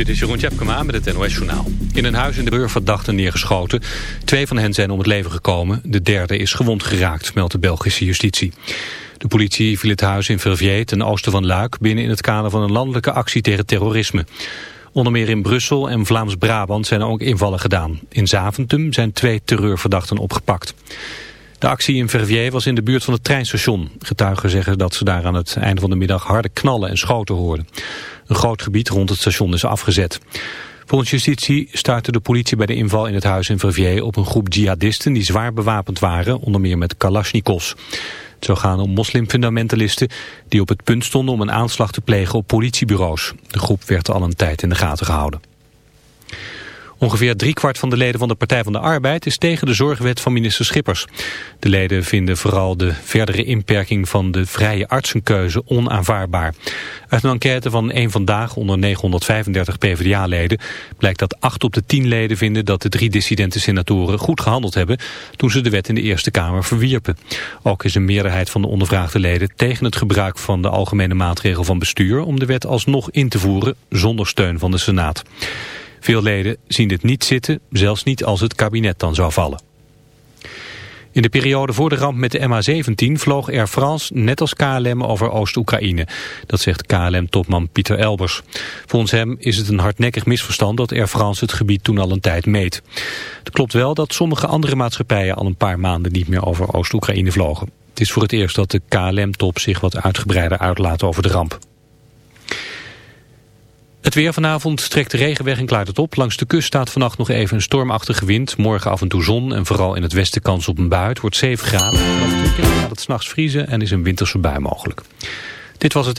Dit is Jeroen Tjepkema met het NOS Journaal. In een huis in de verdachten neergeschoten. Twee van hen zijn om het leven gekomen. De derde is gewond geraakt, meldt de Belgische justitie. De politie viel het huis in Verviers ten oosten van Luik... binnen in het kader van een landelijke actie tegen terrorisme. Onder meer in Brussel en Vlaams-Brabant zijn er ook invallen gedaan. In Zaventem zijn twee terreurverdachten opgepakt. De actie in Verviers was in de buurt van het treinstation. Getuigen zeggen dat ze daar aan het einde van de middag harde knallen en schoten hoorden. Een groot gebied rond het station is afgezet. Volgens justitie startte de politie bij de inval in het huis in Verviers op een groep jihadisten die zwaar bewapend waren, onder meer met kalasjnikovs. Het zou gaan om moslimfundamentalisten die op het punt stonden om een aanslag te plegen op politiebureaus. De groep werd al een tijd in de gaten gehouden. Ongeveer driekwart van de leden van de Partij van de Arbeid is tegen de zorgwet van minister Schippers. De leden vinden vooral de verdere inperking van de vrije artsenkeuze onaanvaardbaar. Uit een enquête van één Vandaag onder 935 PvdA-leden blijkt dat acht op de tien leden vinden dat de drie dissidente senatoren goed gehandeld hebben toen ze de wet in de Eerste Kamer verwierpen. Ook is een meerderheid van de ondervraagde leden tegen het gebruik van de algemene maatregel van bestuur om de wet alsnog in te voeren zonder steun van de Senaat. Veel leden zien dit niet zitten, zelfs niet als het kabinet dan zou vallen. In de periode voor de ramp met de MH17 vloog Air France net als KLM over Oost-Oekraïne. Dat zegt KLM-topman Pieter Elbers. Volgens hem is het een hardnekkig misverstand dat Air France het gebied toen al een tijd meet. Het klopt wel dat sommige andere maatschappijen al een paar maanden niet meer over Oost-Oekraïne vlogen. Het is voor het eerst dat de KLM-top zich wat uitgebreider uitlaat over de ramp. Het weer vanavond trekt de regen weg en klaart het op. Langs de kust staat vannacht nog even een stormachtige wind. Morgen af en toe zon en vooral in het westen kans op een bui. Het wordt 7 graden. Vanaf het weekend gaat het s'nachts vriezen en is een winterse bui mogelijk. Dit was het...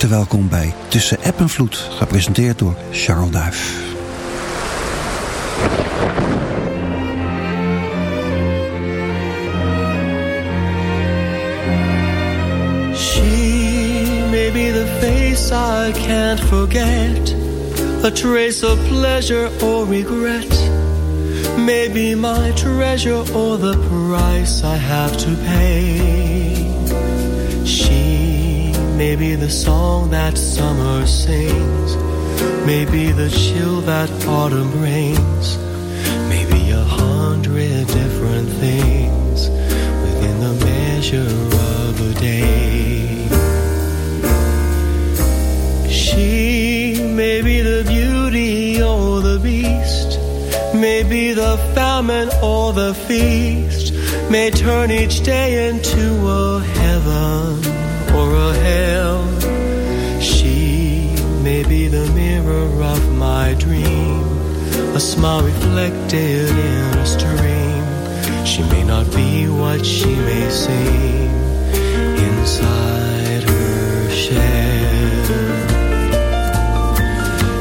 Harte welkom bij Tussen App en Vloed, gepresenteerd door Charles Duif. She may be the face I can't forget, a trace of pleasure or regret. Maybe my treasure or the price I have to pay. Maybe the song that summer sings. Maybe the chill that autumn brings. Maybe a hundred different things Within the measure of a day. She may be the beauty or the beast. Maybe the famine or the feast. May turn each day into a heaven or a hell. She may be the mirror of my dream, a smile reflected in a stream. She may not be what she may seem inside her shell.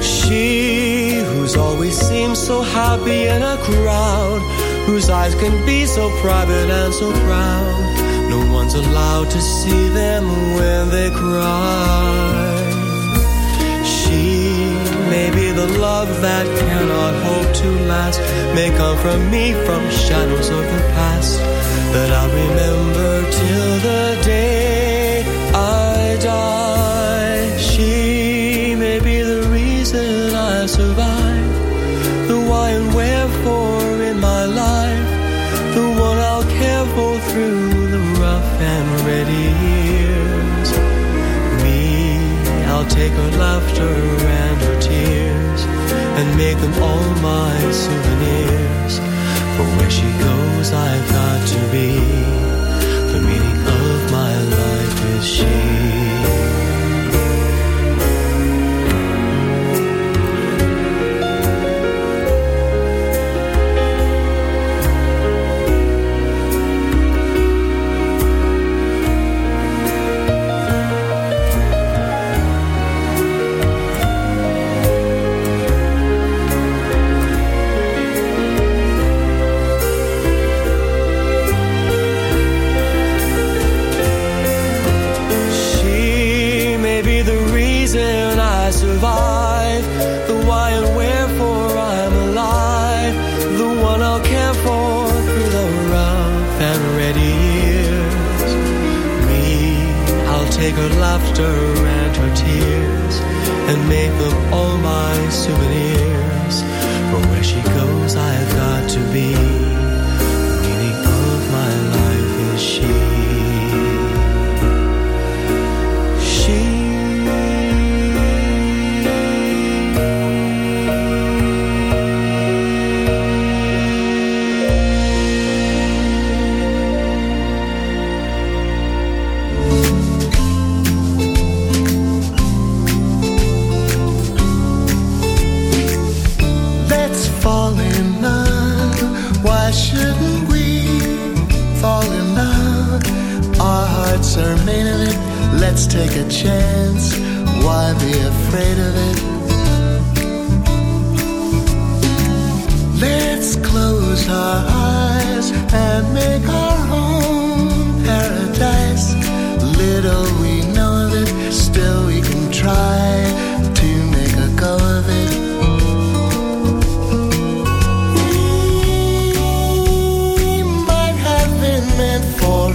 She who's always seems so happy in a crowd, whose eyes can be so private and so proud no one's allowed to see them when they cry. She may be the love that cannot hope to last. May come from me, from shadows of the past that I remember till the her laughter and her tears and make them all my souvenirs. For where she goes, I've got to be.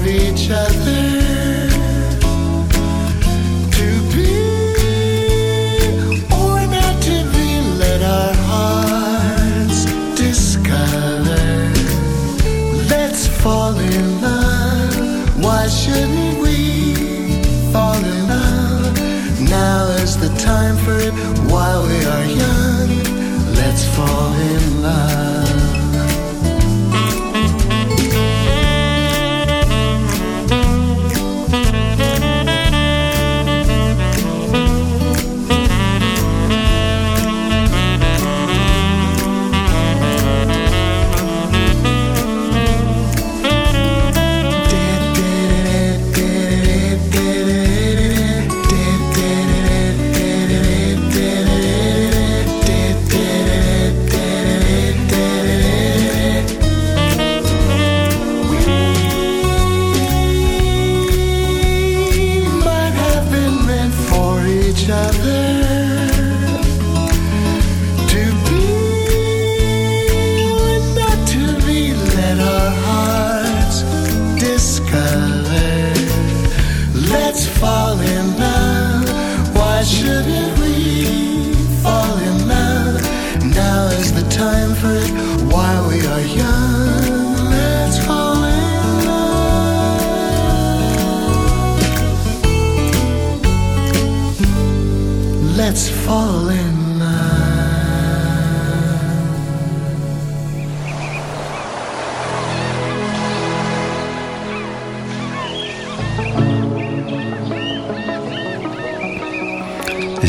each other.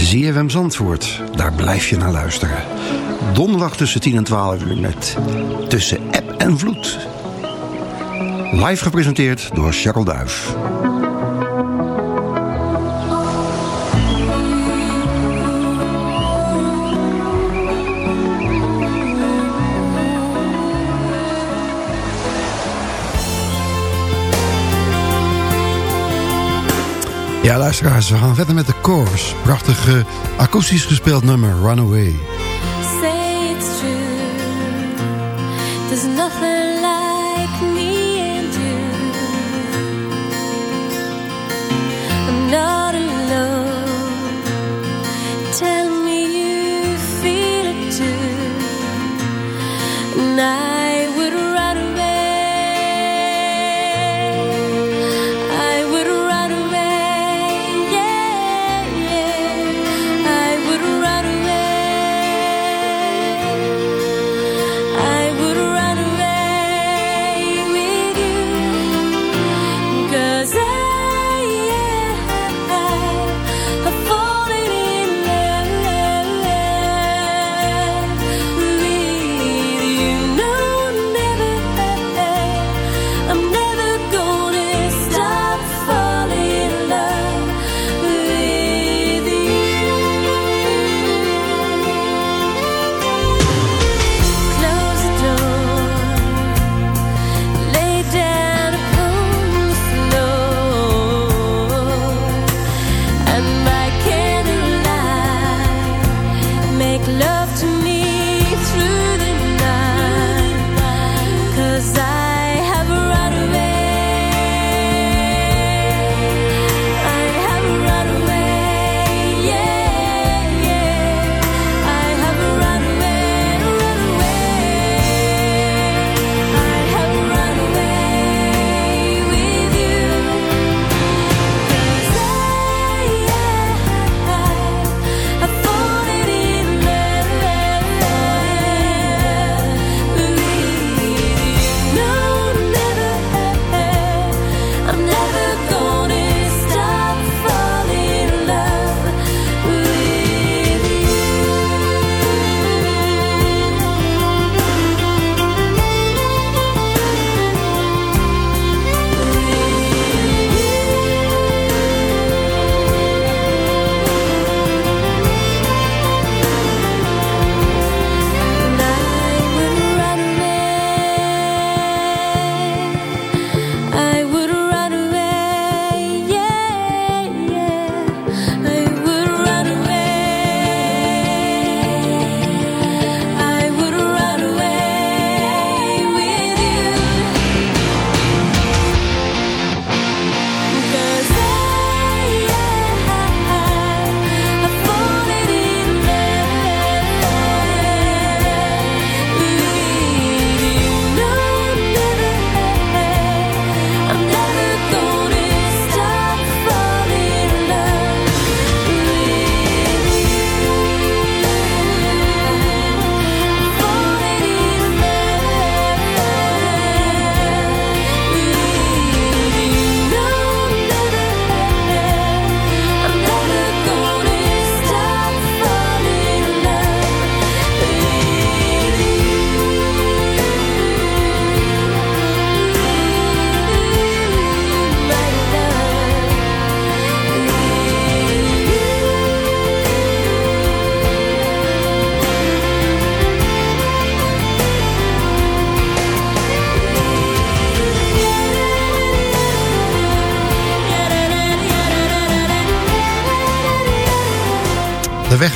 ZFM Zandvoort. Daar blijf je naar luisteren. Donderdag tussen 10 en 12 uur net. Tussen app en vloed. Live gepresenteerd door Cheryl Duif. Ja, luisteraars, we gaan verder met de chorus. Prachtig eh, akoestisch gespeeld nummer Runaway.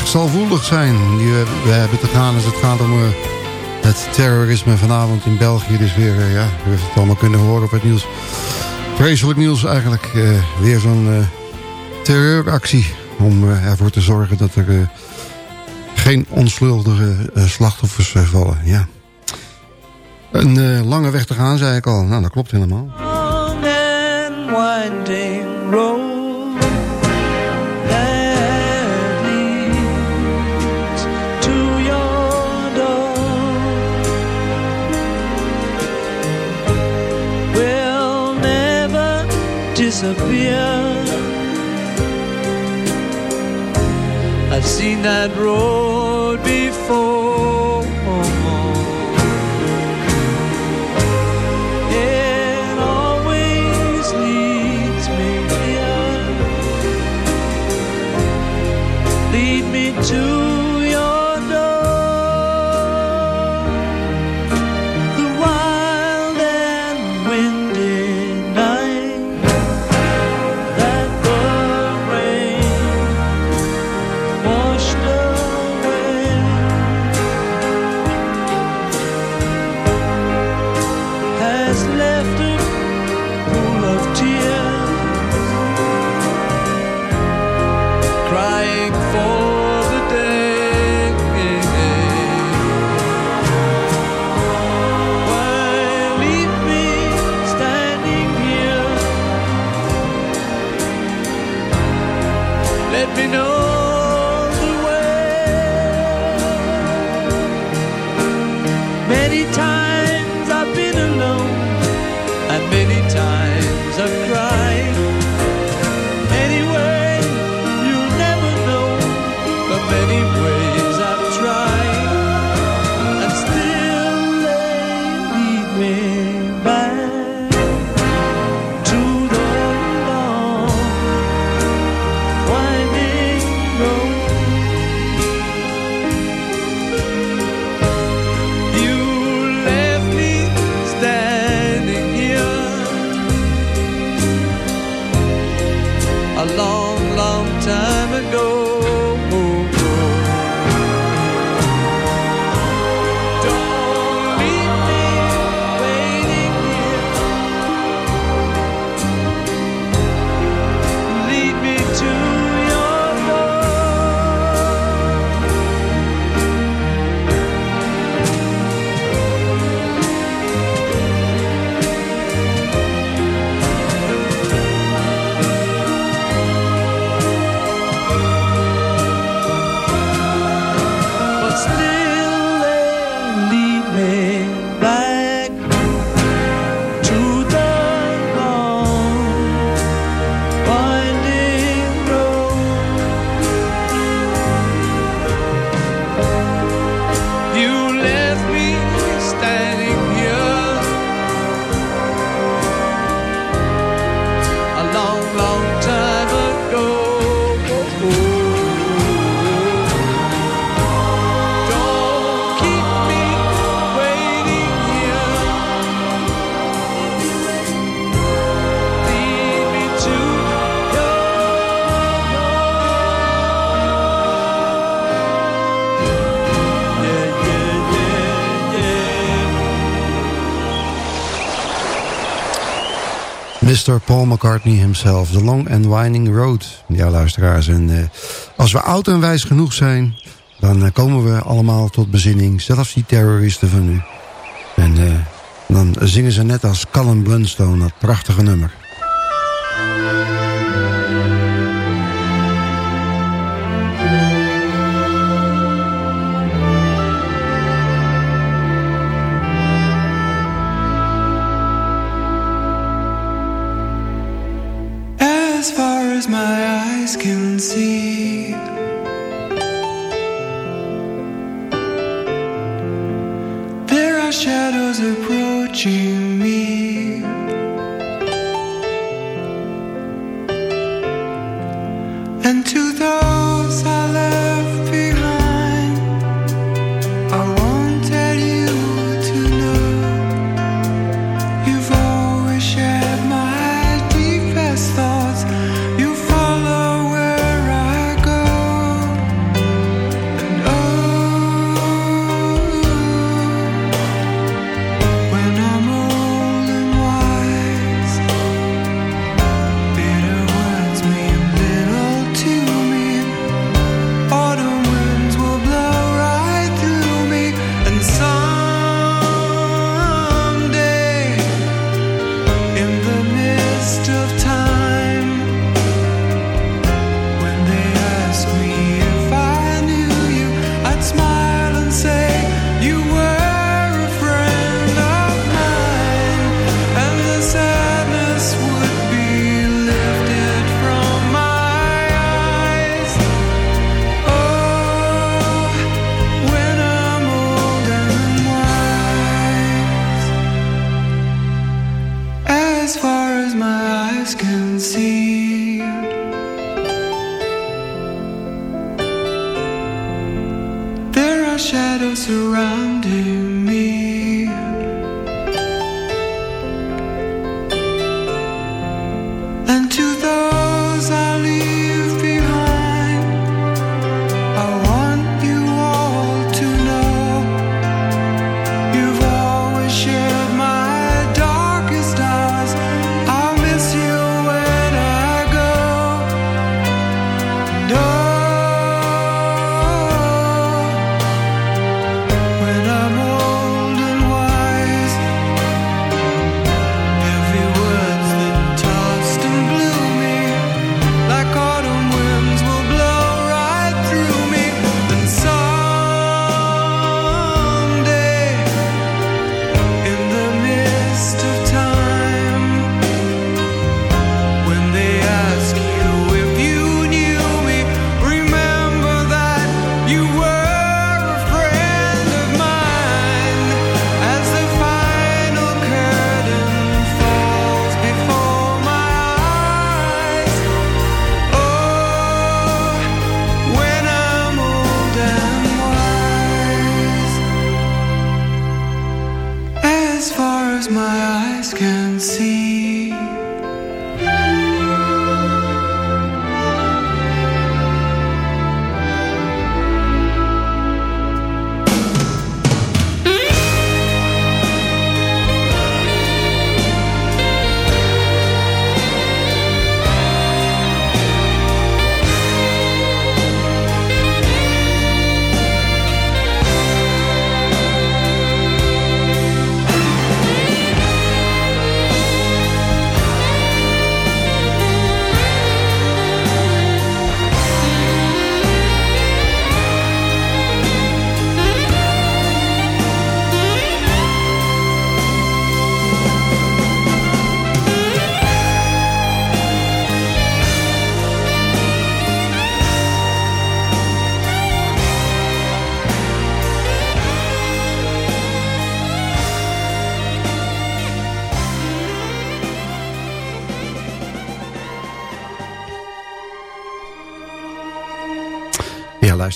zal zalvoelig zijn die eh, we, hebben te gaan als het gaat om eh, het terrorisme vanavond in België. Dus weer, eh, ja, u heeft het allemaal kunnen horen op het nieuws. Vreselijk nieuws eigenlijk. Weer zo'n terreuractie om ervoor te zorgen dat er geen onschuldige slachtoffers vallen. Ja. Een lange weg te gaan, zei ik al. Nou, dat klopt helemaal. Long and winding road. disappear. I've seen that road before. Mr. Paul McCartney himself. The Long and Winding Road. Ja, luisteraars. En eh, als we oud en wijs genoeg zijn... dan eh, komen we allemaal tot bezinning. Zelfs die terroristen van nu. En eh, dan zingen ze net als Callum Blunstone dat prachtige nummer.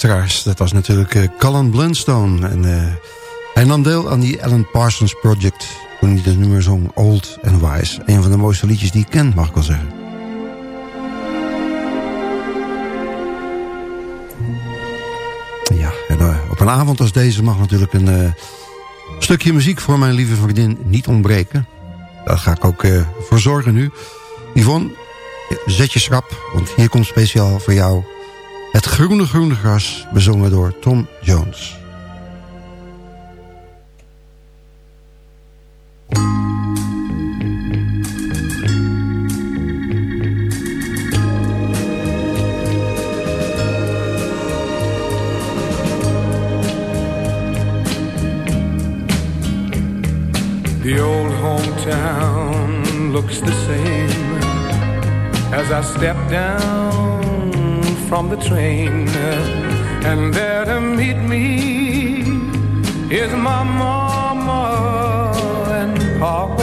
Dat was natuurlijk uh, Colin Blunstone. En, uh, hij nam deel aan die Alan Parsons Project... toen hij de nummer zong Old and Wise. Een van de mooiste liedjes die ik ken, mag ik wel zeggen. Ja, en uh, op een avond als deze mag natuurlijk een stukje muziek... voor mijn lieve vriendin niet ontbreken. Daar ga ik ook voor zorgen nu. Yvonne, zet je schrap, want hier komt speciaal voor jou... Het groene groene gras, bezongen door Tom Jones. The old hometown looks the same as I step down from the train. And there to meet me is my mama and papa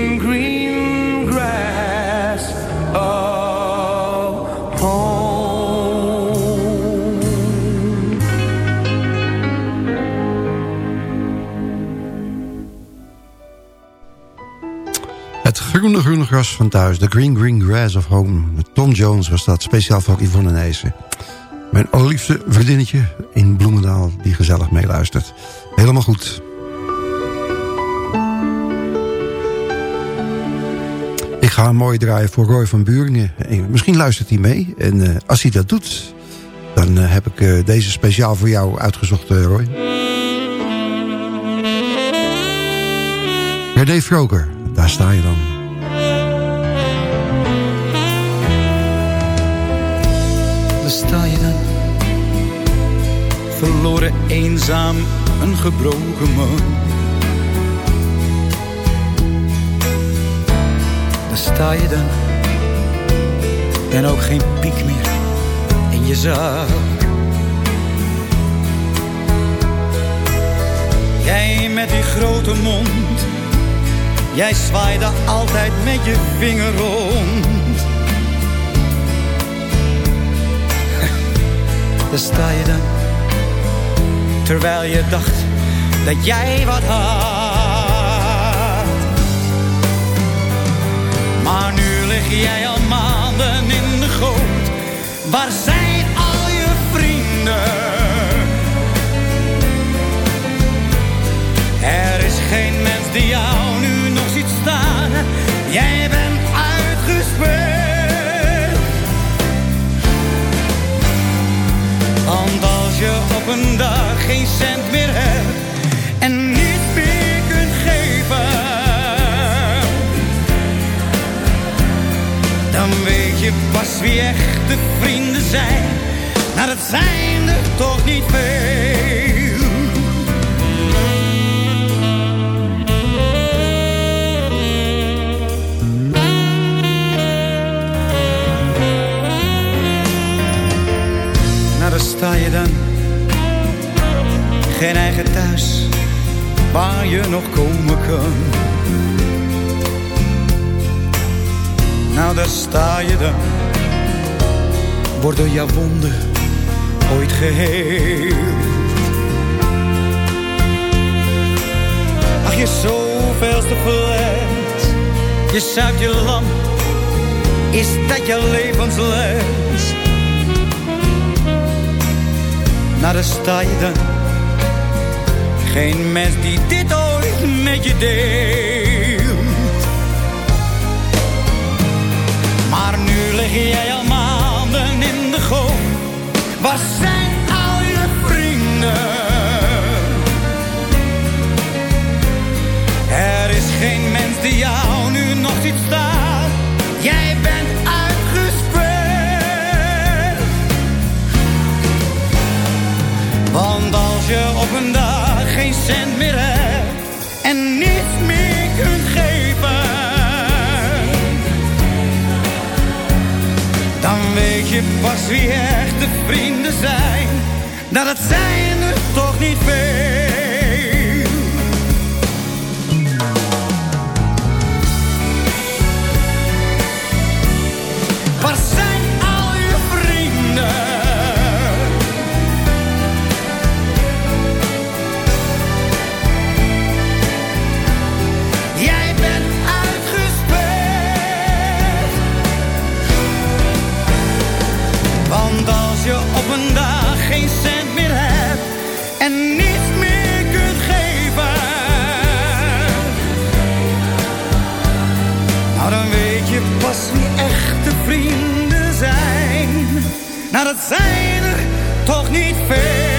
groene groene gras van thuis. The green green grass of home. Tom Jones was dat, speciaal voor Yvonne Nijssen. Mijn allerliefste vriendinnetje in Bloemendaal die gezellig meeluistert. Helemaal goed. Ik ga een mooi draaien voor Roy van Buringen. Misschien luistert hij mee. En uh, als hij dat doet, dan uh, heb ik deze speciaal voor jou uitgezocht, Roy. René Froker, daar sta je dan. Sta je dan. Verloren, eenzaam, een gebroken man. Daar sta je dan. En ook geen piek meer in je zak. Jij met die grote mond Jij zwaaide altijd met je vinger rond. Daar sta je dan, terwijl je dacht dat jij wat had. Maar nu lig jij al maanden in de goot. Waar zijn al je vrienden? Er is geen mens die jou nu staan. Jij bent uitgespeeld. Je op een dag geen cent meer hebt en niet meer kunt geven, dan weet je pas wie echte vrienden zijn. Nou, dat zijn er toch niet veel. Geen eigen thuis waar je nog komen kan. Nou, daar sta je dan. Worden jouw wonden ooit geheel? Ach, je zoveelste fles. Je zuipt je lam. Is dat jouw levensles? Nou, daar sta je dan. Geen mens die dit ooit met je deelt. Maar nu lig jij al maanden in de goot. Waar zijn al je vrienden? Er is geen mens die jou nu nog ziet staan. Jij bent Want als je op een dag en niets meer kunt geven, dan weet je pas wie echte vrienden zijn. Dat het zijn er toch niet veel. Pas wie echte vrienden zijn. Nou dat zijn er toch niet veel.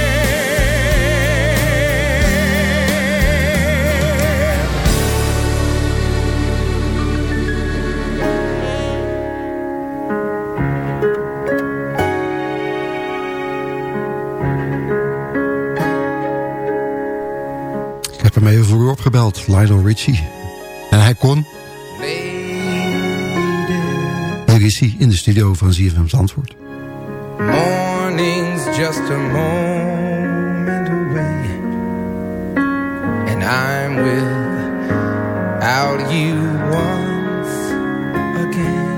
opgebeld, Lionel Richie. En hij kon. Hier in de studio van ZFM Zandvoort. Morning's just a moment away And I'm without you once again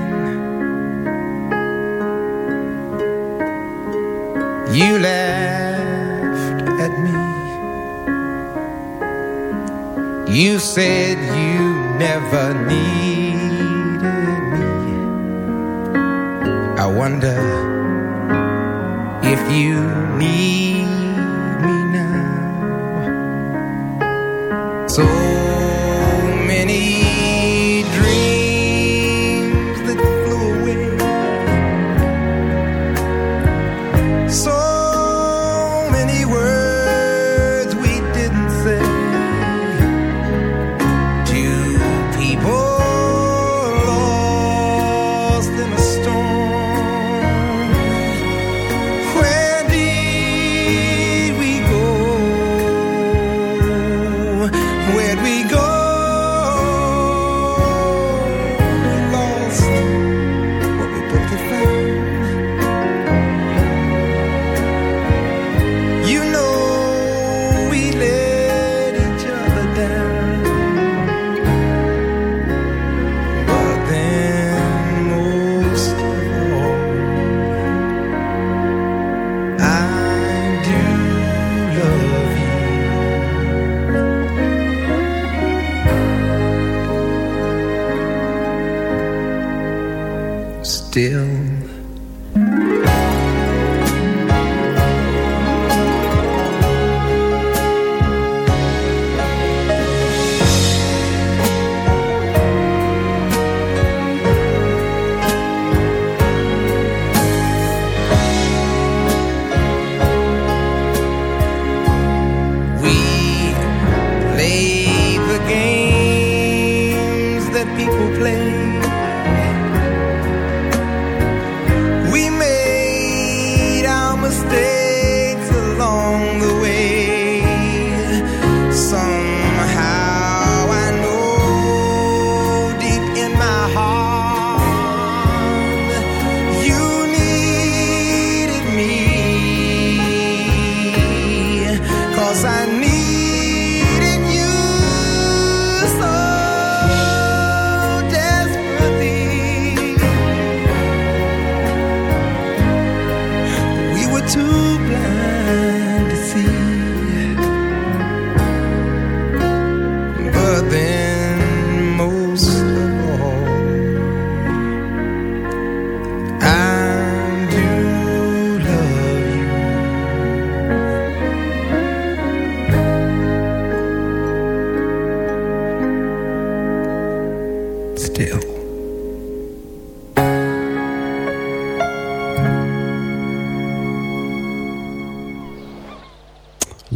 You laughed at me You said you never needed wonder if you need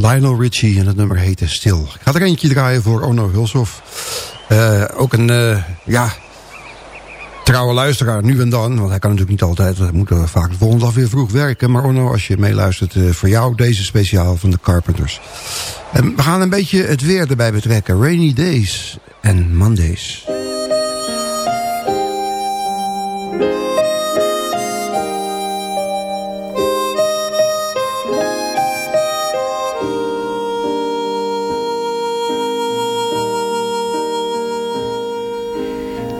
Lionel Richie en het nummer heette Stil. Ik ga er eentje draaien voor Ono Hulshoff. Eh, ook een, eh, ja, trouwe luisteraar, nu en dan. Want hij kan natuurlijk niet altijd, we moeten vaak de volgende dag weer vroeg werken. Maar Ono, als je meeluistert, eh, voor jou deze speciaal van de Carpenters. En we gaan een beetje het weer erbij betrekken. Rainy days en Mondays.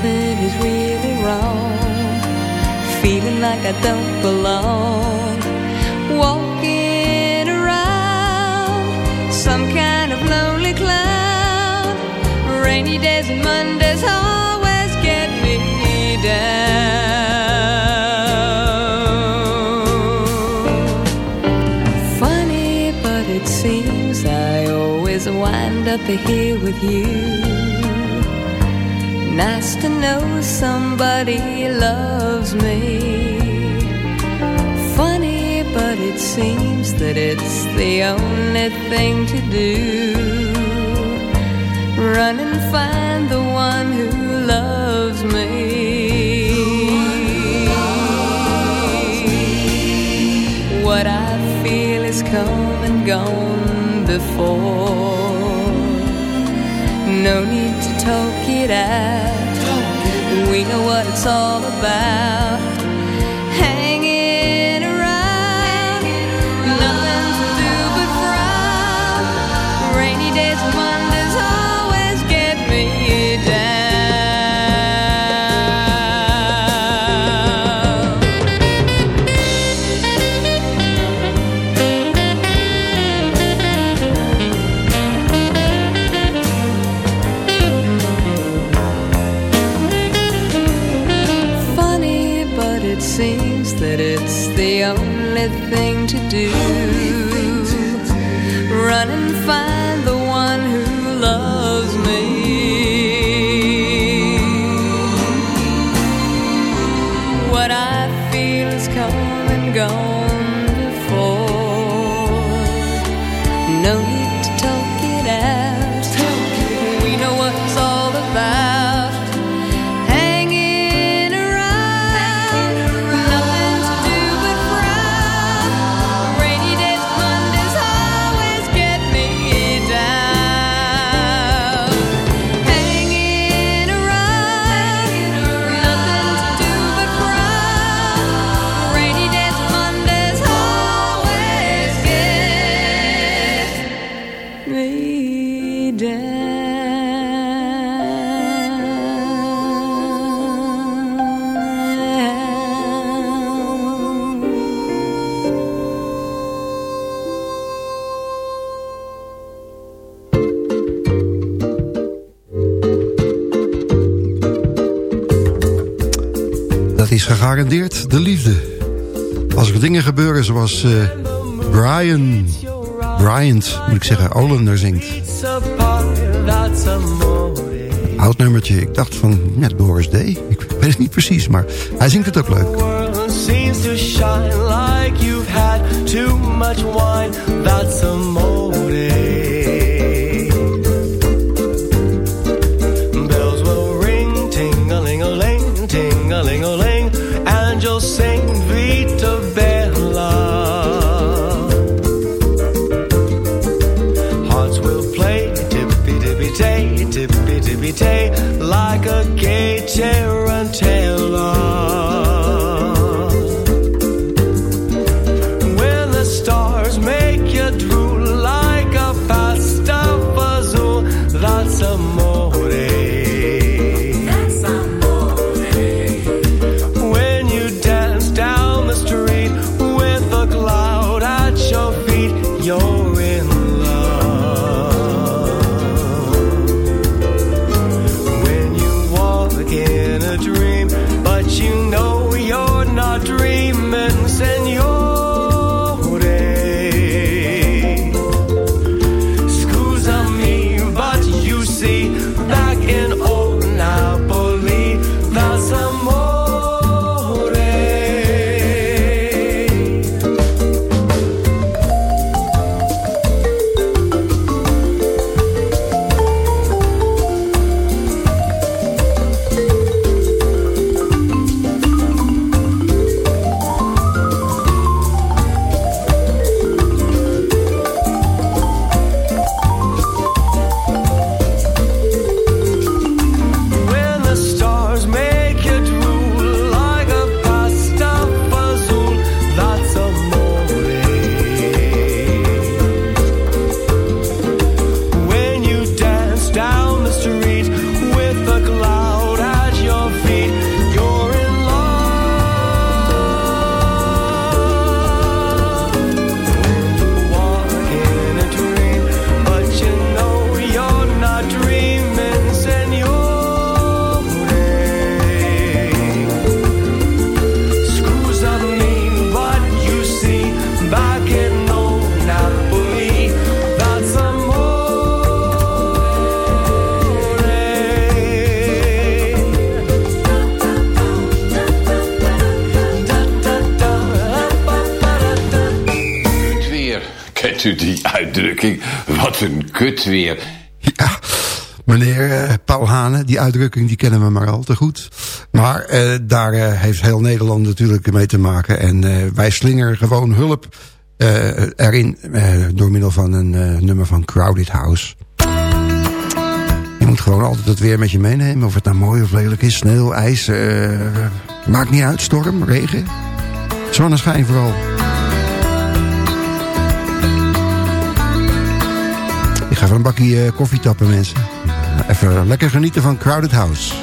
Nothing is really wrong. Feeling like I don't belong. Walking around some kind of lonely clown. Rainy days and Mondays always get me down. Funny, but it seems I always wind up here with you. Nice to know somebody loves me. Funny, but it seems that it's the only thing to do. Run and find the one who loves me. What I feel is come and gone before. No need talk it out. We know what it's all about. Gegarandeerd de liefde. Als er dingen gebeuren zoals eh, Brian... Bryant, moet ik zeggen, Olander zingt. Oud nummertje. Ik dacht van, ja, Doris Day. Ik weet het niet precies, maar hij zingt het ook leuk. Ja, meneer eh, Paul Hane, die uitdrukking die kennen we maar al te goed. Maar eh, daar eh, heeft heel Nederland natuurlijk mee te maken. En wij slingeren gewoon hulp erin door middel van een nummer van Crowded House. Je moet gewoon altijd het weer met je meenemen. Of het nou mooi of lelijk is, sneeuw, ijs, maakt niet uit, storm, regen. Zonneschijn vooral. Even een bakje eh, koffie tappen, mensen. Even lekker genieten van Crowded House.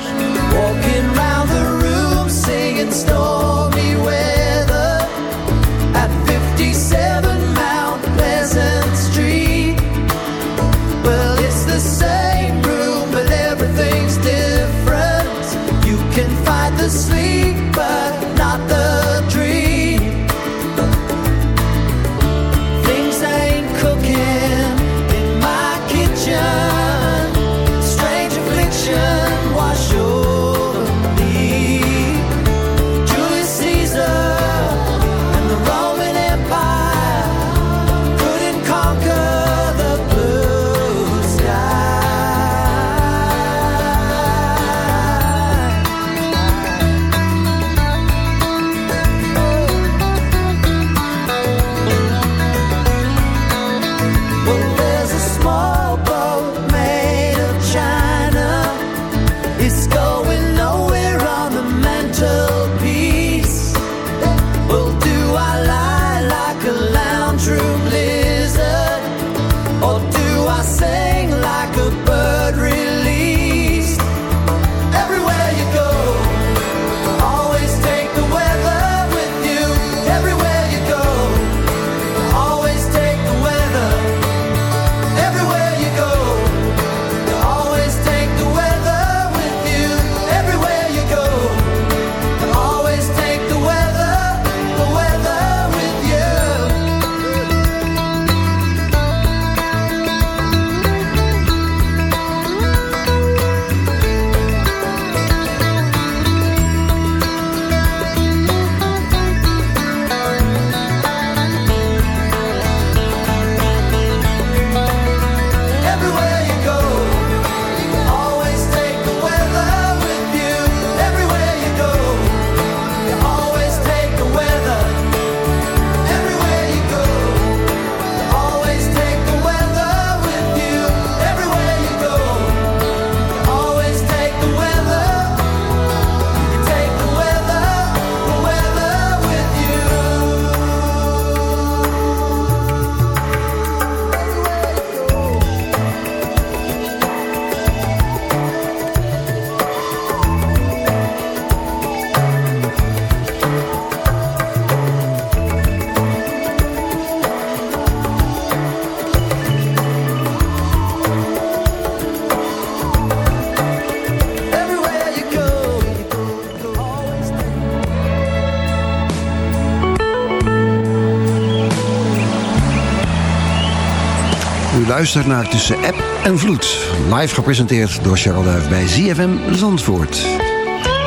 Luister naar Tussen App en Vloed. Live gepresenteerd door Cheryl Duif bij ZFM Zandvoort.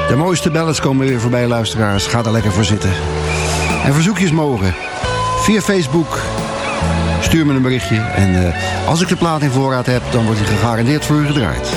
De mooiste ballads komen weer voorbij, luisteraars. Ga er lekker voor zitten. En verzoekjes mogen. Via Facebook. Stuur me een berichtje. En eh, als ik de plaat in voorraad heb, dan wordt hij gegarandeerd voor u gedraaid.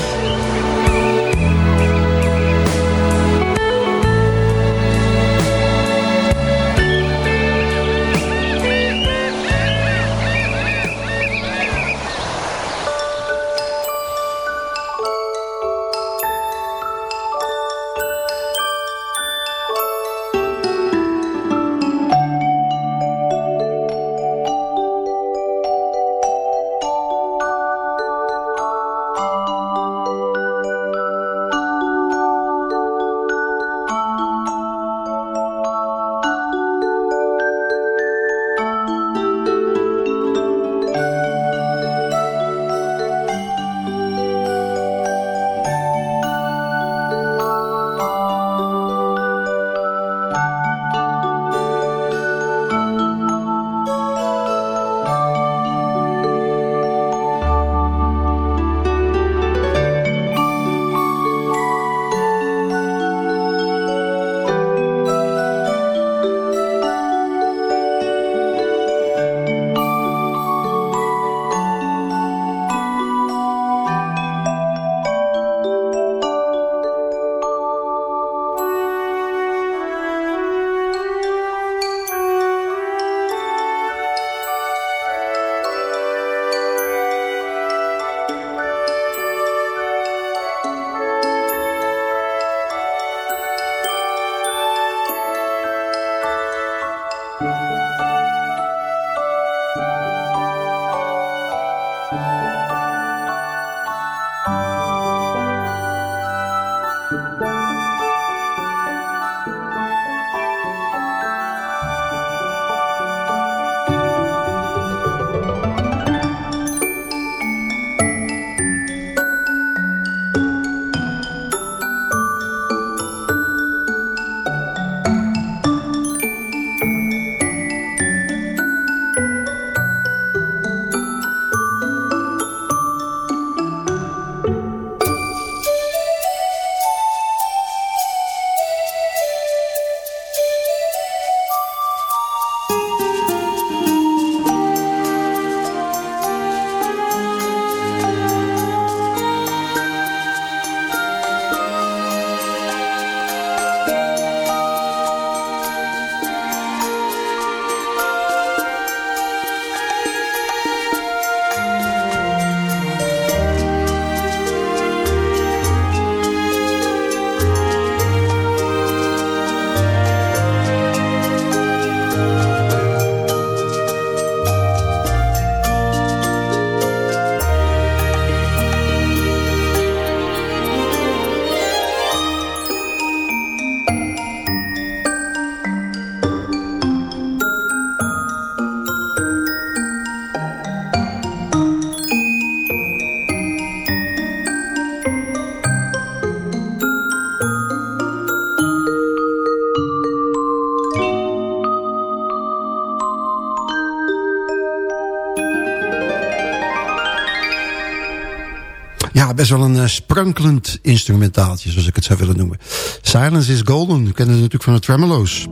Best wel een uh, sprankelend instrumentaaltje, zoals ik het zou willen noemen. Silence is Golden, we kennen het natuurlijk van de Tremolo's.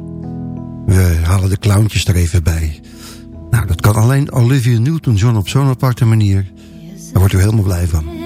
We halen de clowntjes er even bij. Nou, dat kan alleen Olivia Newton-John op zo'n aparte manier. Daar wordt u helemaal blij van.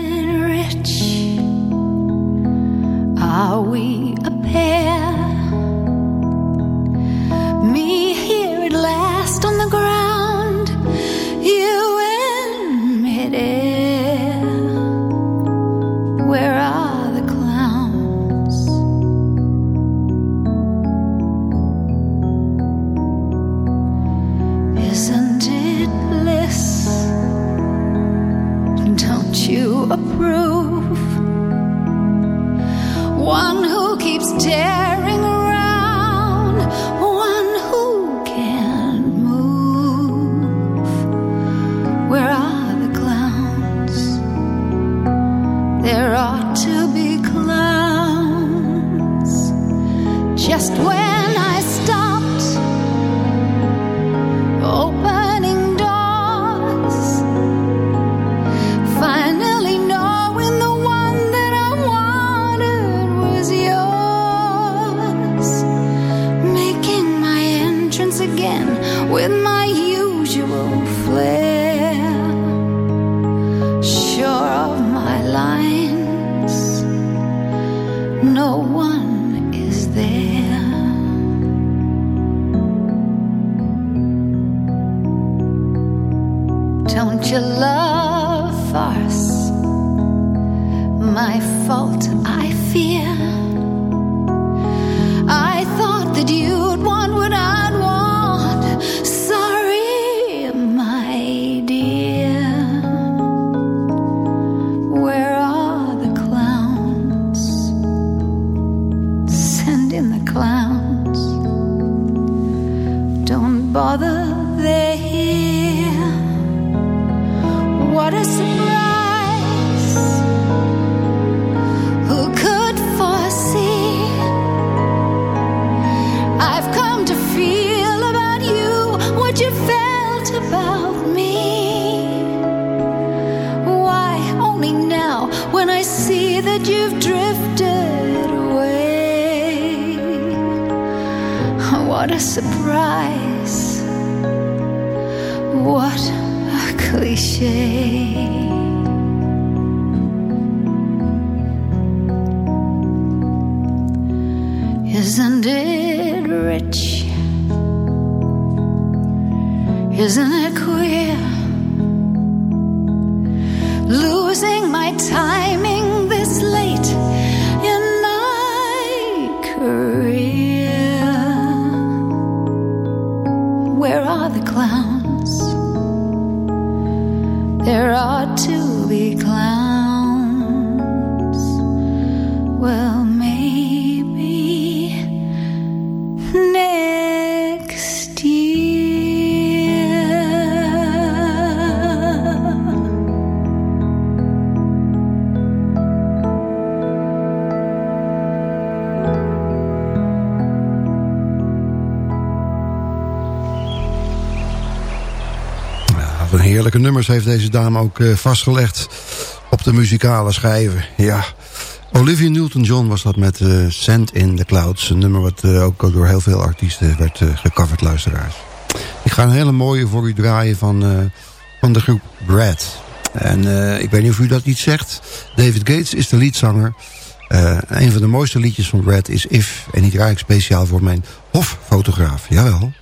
Isn't it rich? Isn't it queer? Losing my timing heeft deze dame ook eh, vastgelegd op de muzikale schijven. Ja, Olivia Newton-John was dat met eh Sand in the Clouds. Een nummer wat eh, ook door heel veel artiesten werd eh, gecoverd, luisteraars. Ik ga een hele mooie voor u draaien van, van de groep Brad. En ik weet niet of u dat iets zegt. David Gates is de liedzanger. Een van de mooiste liedjes van Brad is If. En die draai ik speciaal voor mijn hoffotograaf. Jawel.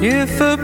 If a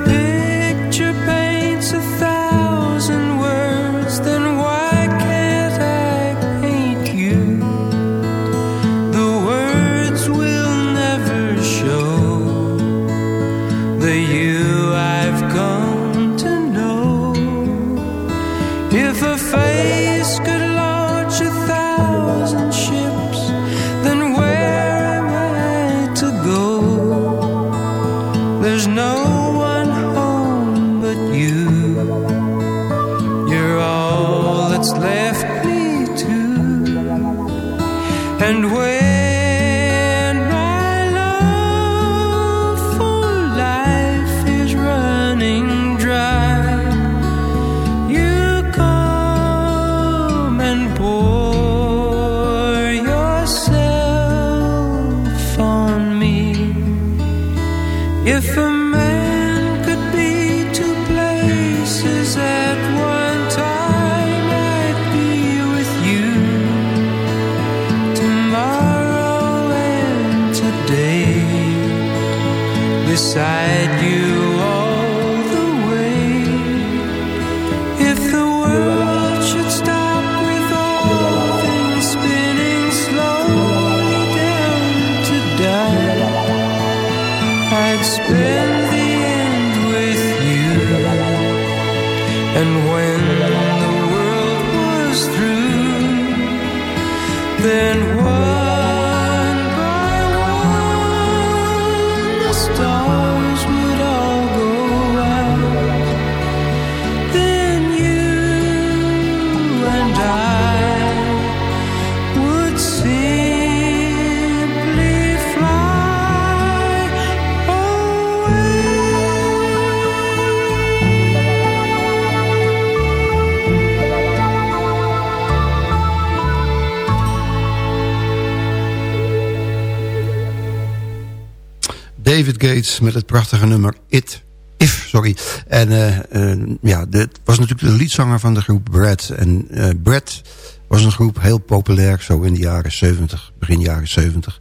David Gates met het prachtige nummer It. If, sorry. En uh, ja, het was natuurlijk de liedzanger van de groep Brad. En uh, Brad was een groep heel populair, zo in de jaren 70, begin jaren 70.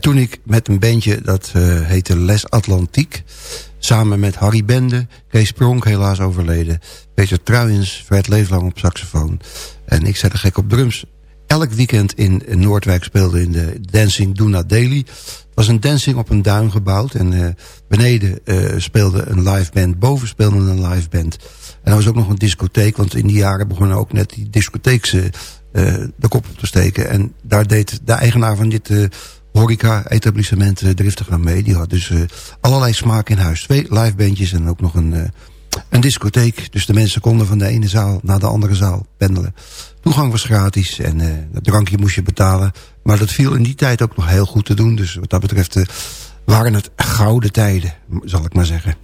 toen ik met een bandje, dat heette Les Atlantiek... samen met Harry Bende, Kees Pronk helaas overleden... Peter Truijens, Fred Leeflang op saxofoon... en ik zette gek op drums elk weekend in Noordwijk speelde in de Dancing Duna Daily was een dancing op een duin gebouwd. En uh, beneden uh, speelde een live band, boven speelde een live band. En er was ook nog een discotheek, want in die jaren begonnen ook net die discotheekse uh, de kop op te steken. En daar deed de eigenaar van dit horeca-etablissement driftig aan mee. Die had dus allerlei smaak in huis. Twee live bandjes en ook nog een, een discotheek. Dus de mensen konden van de ene zaal naar de andere zaal pendelen. Toegang was gratis en drankje moest je betalen. Maar dat viel in die tijd ook nog heel goed te doen. Dus wat dat betreft uh, waren het gouden tijden, zal ik maar zeggen.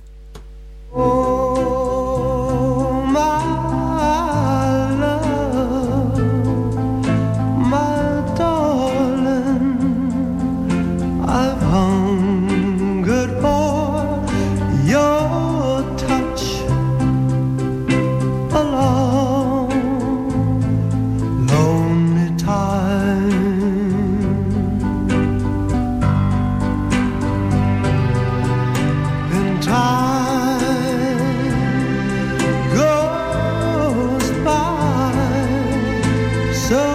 so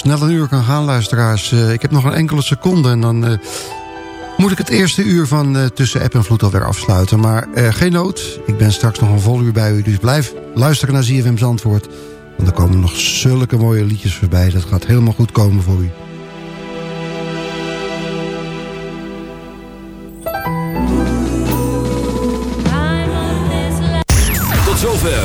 snel een uur kan gaan, luisteraars. Uh, ik heb nog een enkele seconde en dan uh, moet ik het eerste uur van uh, Tussen App en Vloed alweer afsluiten. Maar geen nood, ik ben straks nog een vol uur bij u. Dus blijf luisteren naar ZFM's antwoord. Want er komen nog zulke mooie liedjes voorbij. Dat gaat helemaal goed komen voor u.